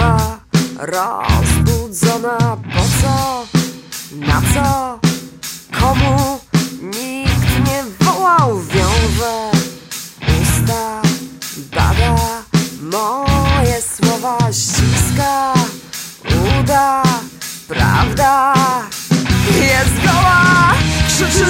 głowa rozbudzona Po co? Na co? Komu? Nikt nie wołał. Wiąże usta Bada. Moje słowa ściska. Uda. Prawda jest goła. Krzyczy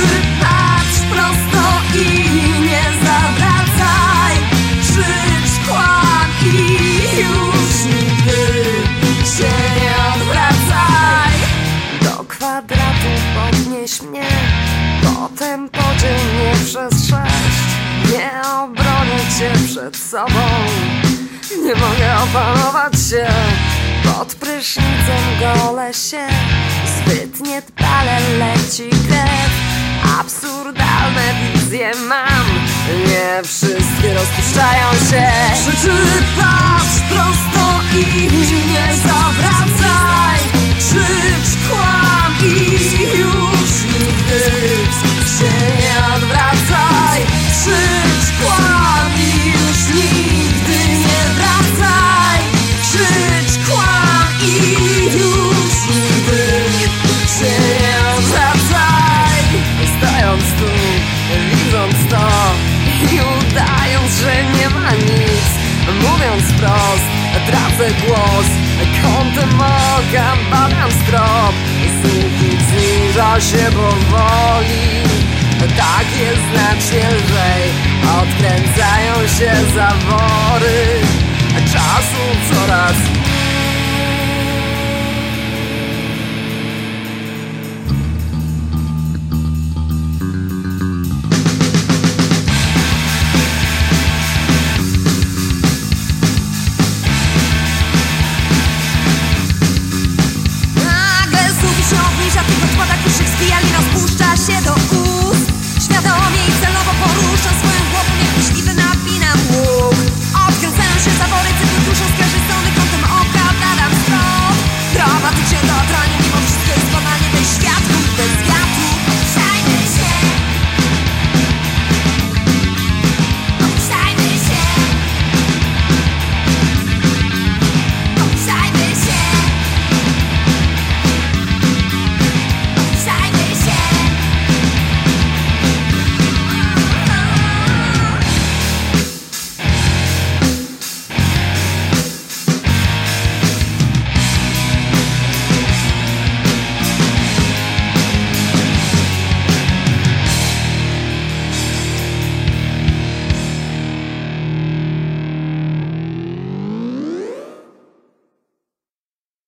cię przed sobą. Nie mogę opanować się Pod prysznicem gole się. Zbyt niedbale leci krew. Absurdalne wizje mam. Nie wszystkie rozpuszczają się. Krzyczy tu, widząc to i udając, że nie ma nic. Mówiąc wprost, tracę głos Kątem oka badam strop Sufit zniża się powoli. Tak jest znacznie lżej Odkręcają się zawory